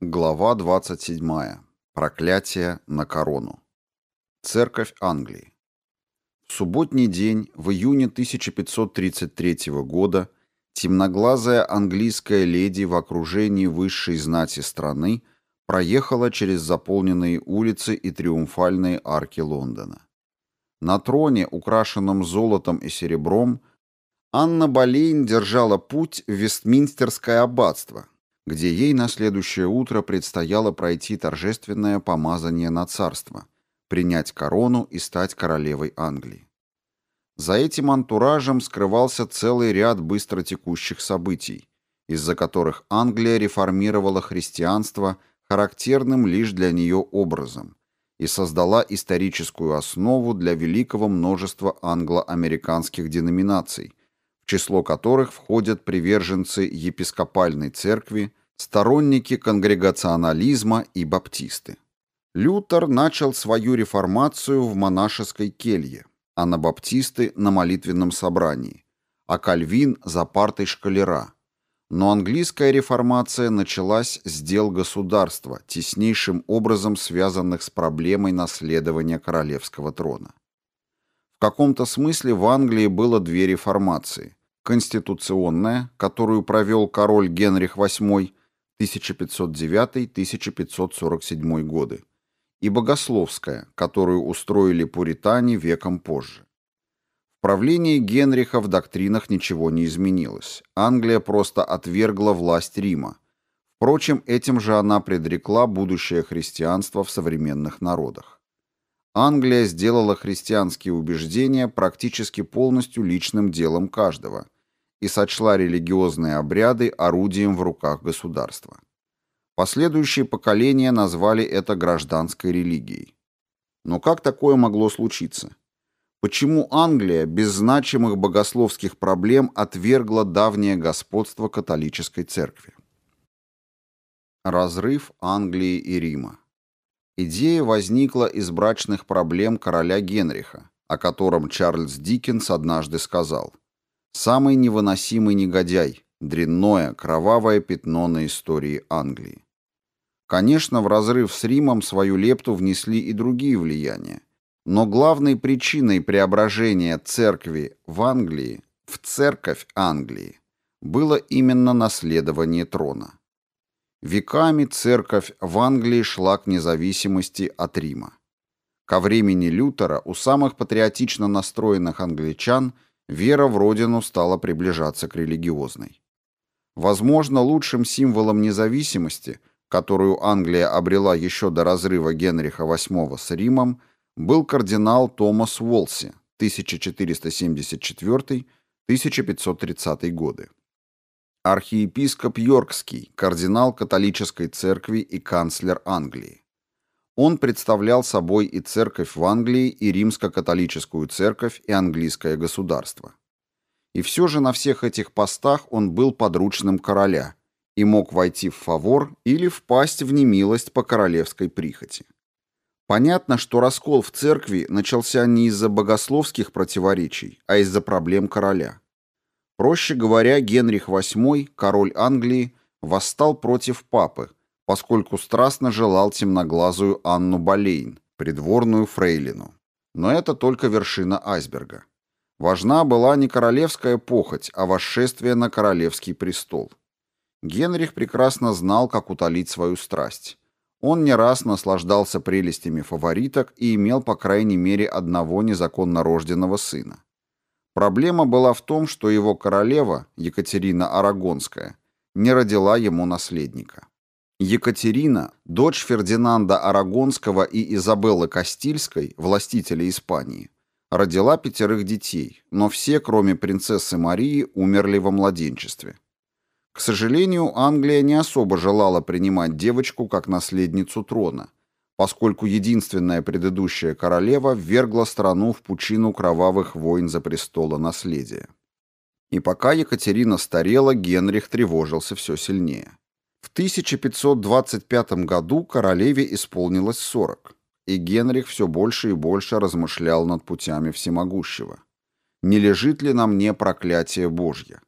Глава 27. Проклятие на корону. Церковь Англии. В субботний день, в июне 1533 года, темноглазая английская леди в окружении высшей знати страны проехала через заполненные улицы и триумфальные арки Лондона. На троне, украшенном золотом и серебром, Анна Болейн держала путь в Вестминстерское аббатство, где ей на следующее утро предстояло пройти торжественное помазание на царство, принять корону и стать королевой Англии. За этим антуражем скрывался целый ряд быстротекущих событий, из-за которых Англия реформировала христианство характерным лишь для нее образом и создала историческую основу для великого множества англо-американских деноминаций, в число которых входят приверженцы епископальной церкви, сторонники конгрегационализма и баптисты. Лютер начал свою реформацию в монашеской келье, анабаптисты на молитвенном собрании, а Кальвин за партой шкалера. Но английская реформация началась с дел государства, теснейшим образом связанных с проблемой наследования королевского трона. В каком-то смысле в Англии было две реформации. Конституционная, которую провел король Генрих VIII 1509-1547 годы, и богословская, которую устроили пуритане веком позже. В правлении Генриха в доктринах ничего не изменилось. Англия просто отвергла власть Рима. Впрочем, этим же она предрекла будущее христианство в современных народах. Англия сделала христианские убеждения практически полностью личным делом каждого и сочла религиозные обряды орудием в руках государства. Последующие поколения назвали это гражданской религией. Но как такое могло случиться? Почему Англия без значимых богословских проблем отвергла давнее господство католической церкви? Разрыв Англии и Рима. Идея возникла из брачных проблем короля Генриха, о котором Чарльз Диккенс однажды сказал «Самый невыносимый негодяй, дрянное, кровавое пятно на истории Англии». Конечно, в разрыв с Римом свою лепту внесли и другие влияния. Но главной причиной преображения церкви в Англии в церковь Англии было именно наследование трона. Веками церковь в Англии шла к независимости от Рима. Ко времени Лютера у самых патриотично настроенных англичан вера в родину стала приближаться к религиозной. Возможно, лучшим символом независимости – которую Англия обрела еще до разрыва Генриха VIII с Римом, был кардинал Томас Уолси 1474-1530 годы. Архиепископ Йоркский, кардинал католической церкви и канцлер Англии. Он представлял собой и церковь в Англии, и римско-католическую церковь, и английское государство. И все же на всех этих постах он был подручным короля – и мог войти в фавор или впасть в немилость по королевской прихоти. Понятно, что раскол в церкви начался не из-за богословских противоречий, а из-за проблем короля. Проще говоря, Генрих VIII, король Англии, восстал против папы, поскольку страстно желал темноглазую Анну Болейн, придворную фрейлину. Но это только вершина айсберга. Важна была не королевская похоть, а восшествие на королевский престол. Генрих прекрасно знал, как утолить свою страсть. Он не раз наслаждался прелестями фавориток и имел, по крайней мере, одного незаконно рожденного сына. Проблема была в том, что его королева, Екатерина Арагонская, не родила ему наследника. Екатерина, дочь Фердинанда Арагонского и Изабеллы Кастильской, властителя Испании, родила пятерых детей, но все, кроме принцессы Марии, умерли во младенчестве. К сожалению, Англия не особо желала принимать девочку как наследницу трона, поскольку единственная предыдущая королева ввергла страну в пучину кровавых войн за престола наследия. И пока Екатерина старела, Генрих тревожился все сильнее. В 1525 году королеве исполнилось 40, и Генрих все больше и больше размышлял над путями всемогущего. Не лежит ли на мне проклятие Божье?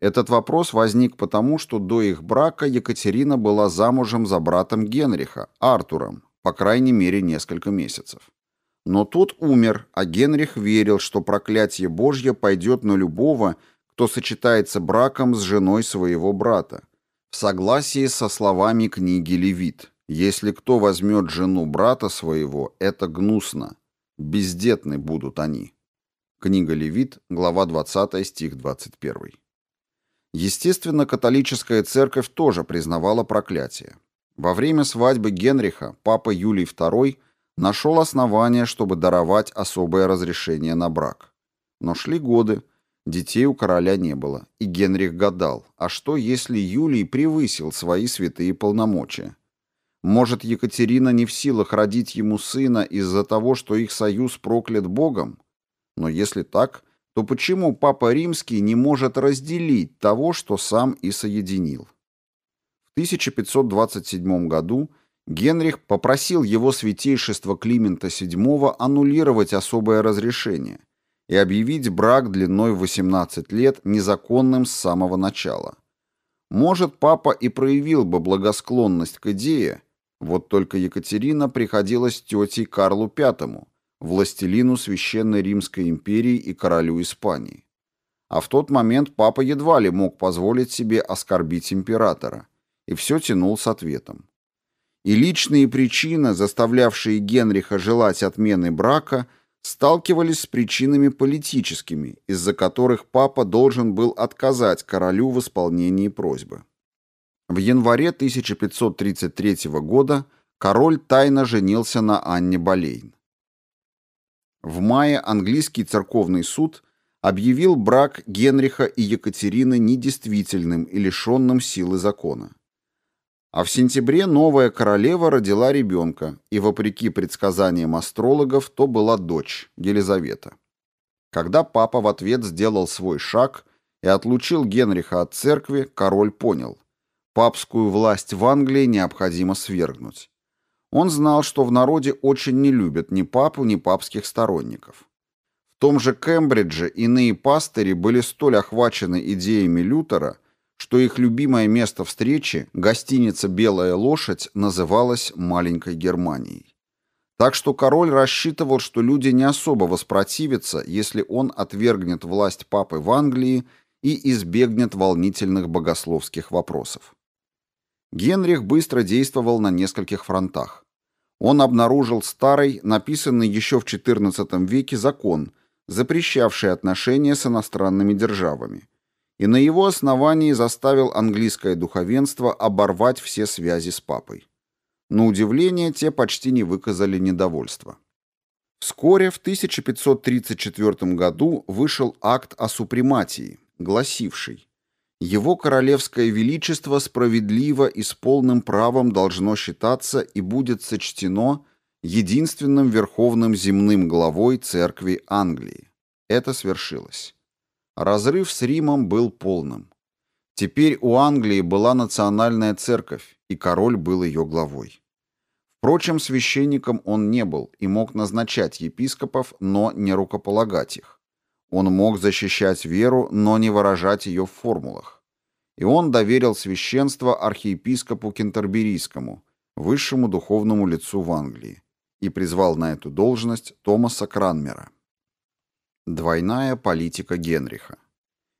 Этот вопрос возник потому, что до их брака Екатерина была замужем за братом Генриха, Артуром, по крайней мере несколько месяцев. Но тот умер, а Генрих верил, что проклятие Божье пойдет на любого, кто сочетается браком с женой своего брата, в согласии со словами книги Левит. «Если кто возьмет жену брата своего, это гнусно. Бездетны будут они». Книга Левит, глава 20, стих 21. Естественно, католическая церковь тоже признавала проклятие. Во время свадьбы Генриха папа Юлий II нашел основания, чтобы даровать особое разрешение на брак. Но шли годы, детей у короля не было, и Генрих гадал, а что если Юлий превысил свои святые полномочия? Может, Екатерина не в силах родить ему сына из-за того, что их союз проклят Богом? Но если так, то почему Папа Римский не может разделить того, что сам и соединил? В 1527 году Генрих попросил его святейшество Климента VII аннулировать особое разрешение и объявить брак длиной в 18 лет незаконным с самого начала. Может, папа и проявил бы благосклонность к идее, вот только Екатерина приходилась тетей Карлу V, властелину Священной Римской империи и королю Испании. А в тот момент папа едва ли мог позволить себе оскорбить императора, и все тянул с ответом. И личные причины, заставлявшие Генриха желать отмены брака, сталкивались с причинами политическими, из-за которых папа должен был отказать королю в исполнении просьбы. В январе 1533 года король тайно женился на Анне Болейн. В мае английский церковный суд объявил брак Генриха и Екатерины недействительным и лишенным силы закона. А в сентябре новая королева родила ребенка, и, вопреки предсказаниям астрологов, то была дочь, Елизавета. Когда папа в ответ сделал свой шаг и отлучил Генриха от церкви, король понял – папскую власть в Англии необходимо свергнуть. Он знал, что в народе очень не любят ни папу, ни папских сторонников. В том же Кембридже иные пастыри были столь охвачены идеями Лютера – что их любимое место встречи, гостиница «Белая лошадь», называлась «Маленькой Германией». Так что король рассчитывал, что люди не особо воспротивятся, если он отвергнет власть папы в Англии и избегнет волнительных богословских вопросов. Генрих быстро действовал на нескольких фронтах. Он обнаружил старый, написанный еще в XIV веке закон, запрещавший отношения с иностранными державами, и на его основании заставил английское духовенство оборвать все связи с папой. На удивление, те почти не выказали недовольства. Вскоре, в 1534 году, вышел акт о супрематии, гласивший «Его королевское величество справедливо и с полным правом должно считаться и будет сочтено единственным верховным земным главой церкви Англии». Это свершилось. Разрыв с Римом был полным. Теперь у Англии была национальная церковь, и король был ее главой. Впрочем, священником он не был и мог назначать епископов, но не рукополагать их. Он мог защищать веру, но не выражать ее в формулах. И он доверил священство архиепископу Кентерберийскому, высшему духовному лицу в Англии, и призвал на эту должность Томаса Кранмера. Двойная политика Генриха.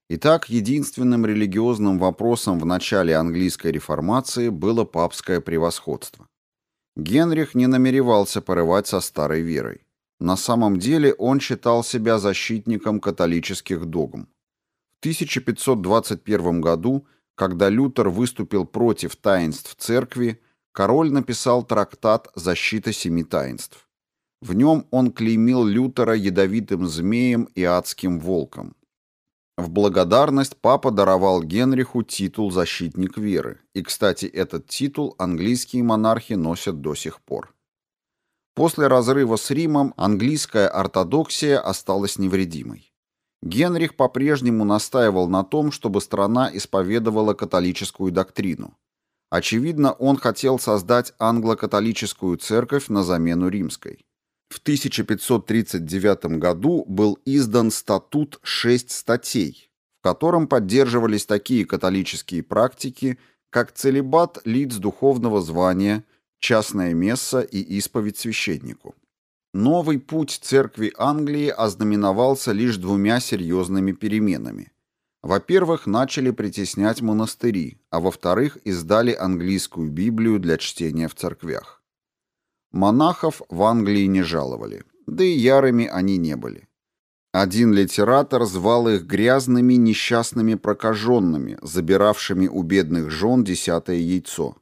Итак, единственным религиозным вопросом в начале английской реформации было папское превосходство. Генрих не намеревался порывать со старой верой. На самом деле он считал себя защитником католических догм. В 1521 году, когда Лютер выступил против таинств церкви, король написал трактат «Защита семи таинств». В нем он клеймил Лютера ядовитым змеем и адским волком. В благодарность папа даровал Генриху титул «Защитник веры», и, кстати, этот титул английские монархи носят до сих пор. После разрыва с Римом английская ортодоксия осталась невредимой. Генрих по-прежнему настаивал на том, чтобы страна исповедовала католическую доктрину. Очевидно, он хотел создать англо-католическую церковь на замену римской. В 1539 году был издан статут «Шесть статей», в котором поддерживались такие католические практики, как целебат лиц духовного звания, частная месса и исповедь священнику. Новый путь церкви Англии ознаменовался лишь двумя серьезными переменами. Во-первых, начали притеснять монастыри, а во-вторых, издали английскую Библию для чтения в церквях. Монахов в Англии не жаловали, да и ярыми они не были. Один литератор звал их грязными несчастными прокаженными, забиравшими у бедных жен десятое яйцо.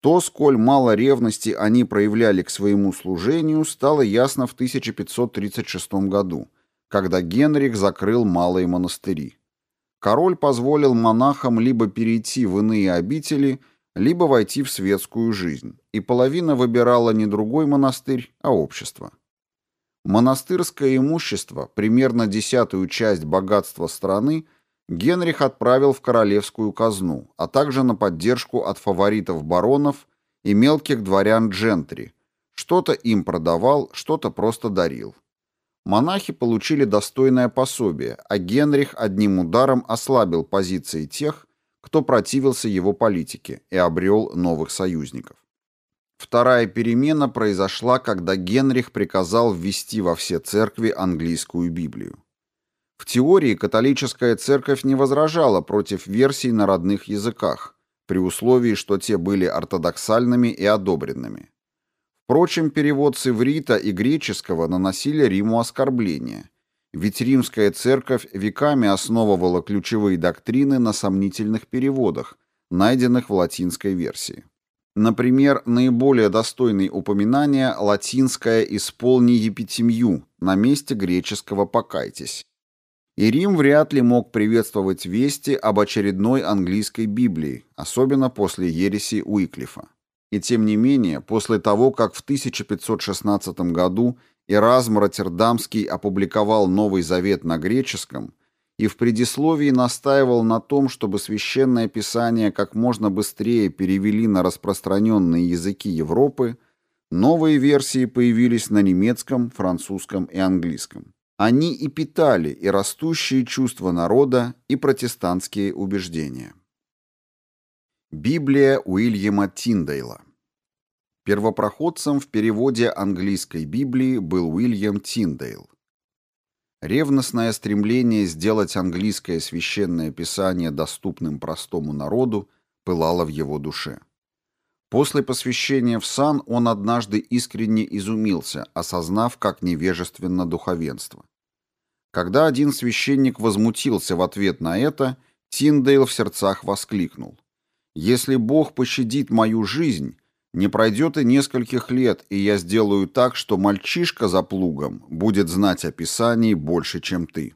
То, сколь мало ревности они проявляли к своему служению, стало ясно в 1536 году, когда Генрих закрыл малые монастыри. Король позволил монахам либо перейти в иные обители, либо войти в светскую жизнь, и половина выбирала не другой монастырь, а общество. Монастырское имущество, примерно десятую часть богатства страны, Генрих отправил в королевскую казну, а также на поддержку от фаворитов баронов и мелких дворян джентри. Что-то им продавал, что-то просто дарил. Монахи получили достойное пособие, а Генрих одним ударом ослабил позиции тех, кто противился его политике и обрел новых союзников. Вторая перемена произошла, когда Генрих приказал ввести во все церкви английскую Библию. В теории католическая церковь не возражала против версий на родных языках, при условии, что те были ортодоксальными и одобренными. Впрочем, перевод с иврита и греческого наносили Риму оскорбления, ведь римская церковь веками основывала ключевые доктрины на сомнительных переводах, найденных в латинской версии. Например, наиболее достойный упоминания латинское «исполни епитемью» на месте греческого «покайтесь». И Рим вряд ли мог приветствовать вести об очередной английской Библии, особенно после ереси Уиклифа. И тем не менее, после того, как в 1516 году Эразм Роттердамский опубликовал Новый Завет на греческом и в предисловии настаивал на том, чтобы священное писание как можно быстрее перевели на распространенные языки Европы, новые версии появились на немецком, французском и английском. Они и питали и растущие чувства народа, и протестантские убеждения. Библия Уильяма Тиндейла Первопроходцем в переводе английской Библии был Уильям Тиндейл. Ревностное стремление сделать английское священное писание доступным простому народу пылало в его душе. После посвящения в сан он однажды искренне изумился, осознав, как невежественно духовенство. Когда один священник возмутился в ответ на это, Тиндейл в сердцах воскликнул. «Если Бог пощадит мою жизнь, не пройдет и нескольких лет, и я сделаю так, что мальчишка за плугом будет знать о Писании больше, чем ты».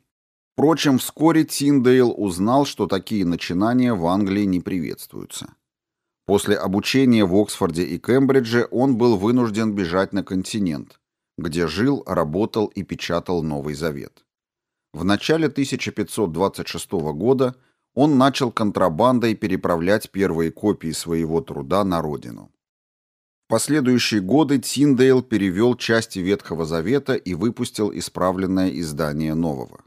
Впрочем, вскоре Тиндейл узнал, что такие начинания в Англии не приветствуются. После обучения в Оксфорде и Кембридже он был вынужден бежать на континент, где жил, работал и печатал Новый Завет. В начале 1526 года он начал контрабандой переправлять первые копии своего труда на родину. Последующие годы Тиндейл перевел части Ветхого Завета и выпустил исправленное издание Нового.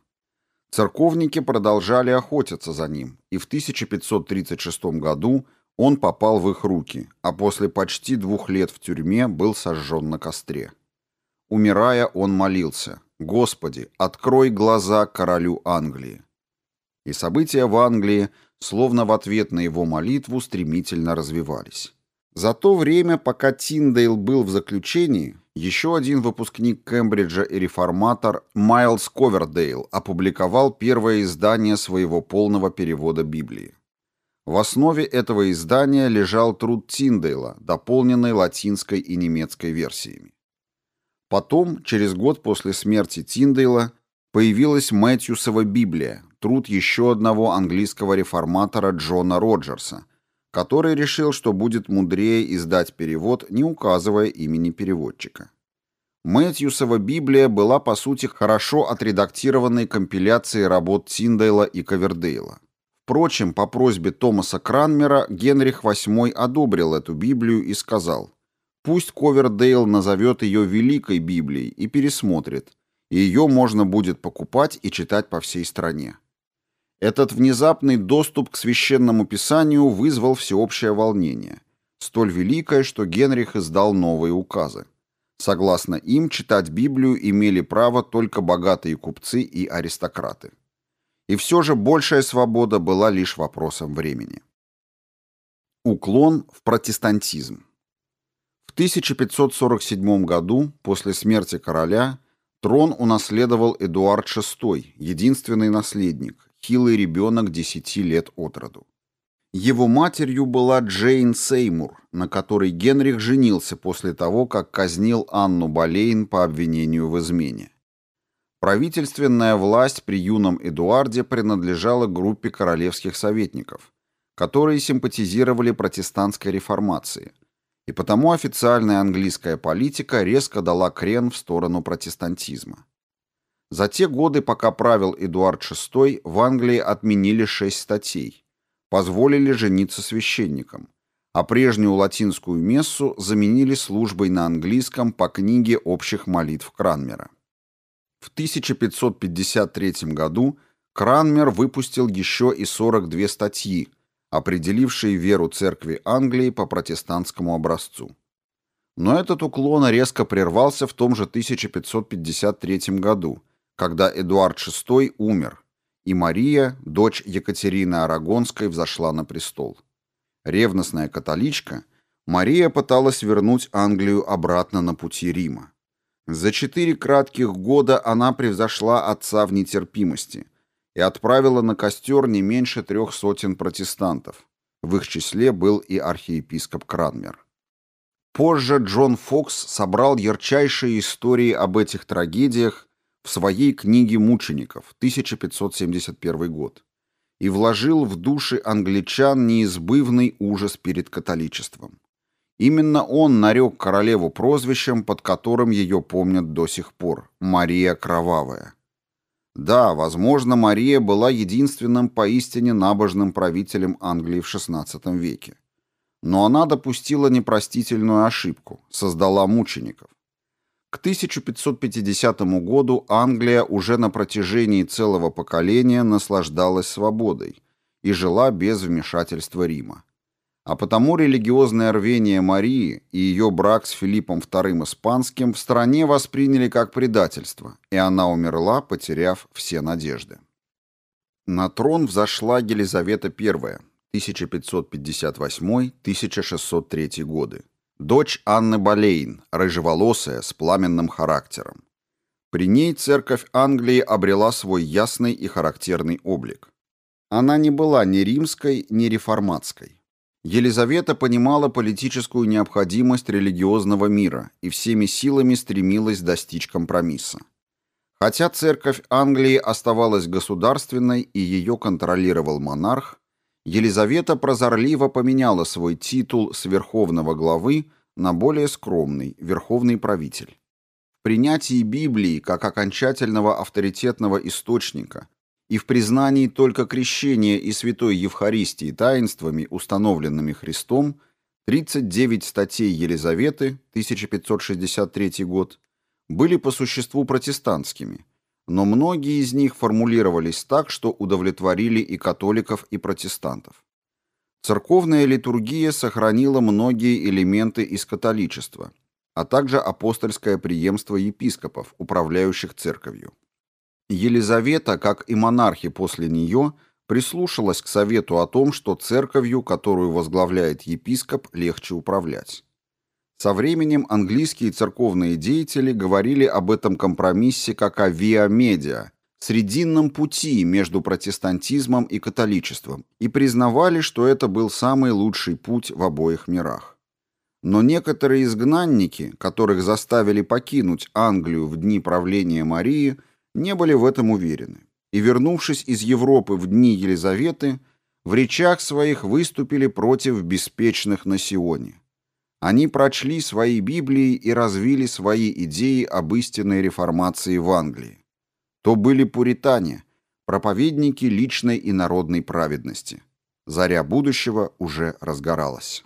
Церковники продолжали охотиться за ним, и в 1536 году он попал в их руки, а после почти двух лет в тюрьме был сожжен на костре. Умирая, он молился «Господи, открой глаза королю Англии». И события в Англии, словно в ответ на его молитву, стремительно развивались. За то время, пока Тиндейл был в заключении, еще один выпускник Кембриджа и реформатор Майлз Ковердейл опубликовал первое издание своего полного перевода Библии. В основе этого издания лежал труд Тиндейла, дополненный латинской и немецкой версиями. Потом, через год после смерти Тиндейла, появилась Мэтьюсова Библия, труд еще одного английского реформатора Джона Роджерса, который решил, что будет мудрее издать перевод, не указывая имени переводчика. Мэтьюсова Библия была, по сути, хорошо отредактированной компиляцией работ Тиндейла и Ковердейла. Впрочем, по просьбе Томаса Кранмера Генрих VIII одобрил эту Библию и сказал, пусть Ковердейл назовет ее Великой Библией и пересмотрит, и ее можно будет покупать и читать по всей стране. Этот внезапный доступ к священному писанию вызвал всеобщее волнение, столь великое, что Генрих издал новые указы. Согласно им, читать Библию имели право только богатые купцы и аристократы. И все же большая свобода была лишь вопросом времени. Уклон в протестантизм. В 1547 году, после смерти короля, трон унаследовал Эдуард VI, единственный наследник, хилый ребенок 10 лет от роду. Его матерью была Джейн Сеймур, на которой Генрих женился после того, как казнил Анну Болейн по обвинению в измене. Правительственная власть при юном Эдуарде принадлежала группе королевских советников, которые симпатизировали протестантской реформации, и потому официальная английская политика резко дала крен в сторону протестантизма. За те годы, пока правил Эдуард VI, в Англии отменили шесть статей, позволили жениться священникам, а прежнюю латинскую мессу заменили службой на английском по книге общих молитв Кранмера. В 1553 году Кранмер выпустил еще и 42 статьи, определившие веру церкви Англии по протестантскому образцу. Но этот уклон резко прервался в том же 1553 году, когда Эдуард VI умер, и Мария, дочь Екатерины Арагонской, взошла на престол. Ревностная католичка, Мария пыталась вернуть Англию обратно на пути Рима. За четыре кратких года она превзошла отца в нетерпимости – и отправила на костер не меньше трех сотен протестантов. В их числе был и архиепископ Кранмер. Позже Джон Фокс собрал ярчайшие истории об этих трагедиях в своей книге «Мучеников» 1571 год и вложил в души англичан неизбывный ужас перед католичеством. Именно он нарек королеву прозвищем, под которым ее помнят до сих пор – Мария Кровавая. Да, возможно, Мария была единственным поистине набожным правителем Англии в XVI веке. Но она допустила непростительную ошибку, создала мучеников. К 1550 году Англия уже на протяжении целого поколения наслаждалась свободой и жила без вмешательства Рима. А потому религиозное рвение Марии и ее брак с Филиппом II Испанским в стране восприняли как предательство, и она умерла, потеряв все надежды. На трон взошла Елизавета I, 1558-1603 годы. Дочь Анны Болейн, рыжеволосая, с пламенным характером. При ней церковь Англии обрела свой ясный и характерный облик. Она не была ни римской, ни реформатской. Елизавета понимала политическую необходимость религиозного мира и всеми силами стремилась достичь компромисса. Хотя церковь Англии оставалась государственной и ее контролировал монарх, Елизавета прозорливо поменяла свой титул с верховного главы на более скромный верховный правитель. В принятии Библии как окончательного авторитетного источника и в признании только крещения и святой Евхаристии таинствами, установленными Христом, 39 статей Елизаветы, 1563 год, были по существу протестантскими, но многие из них формулировались так, что удовлетворили и католиков, и протестантов. Церковная литургия сохранила многие элементы из католичества, а также апостольское преемство епископов, управляющих церковью. Елизавета, как и монархи после нее, прислушалась к совету о том, что церковью, которую возглавляет епископ, легче управлять. Со временем английские церковные деятели говорили об этом компромиссе как о виа медиа, срединном пути между протестантизмом и католичеством, и признавали, что это был самый лучший путь в обоих мирах. Но некоторые изгнанники, которых заставили покинуть Англию в дни правления Марии – не были в этом уверены. И, вернувшись из Европы в дни Елизаветы, в речах своих выступили против беспечных на Сионе. Они прочли свои Библии и развили свои идеи об истинной реформации в Англии. То были пуритане, проповедники личной и народной праведности. Заря будущего уже разгоралась.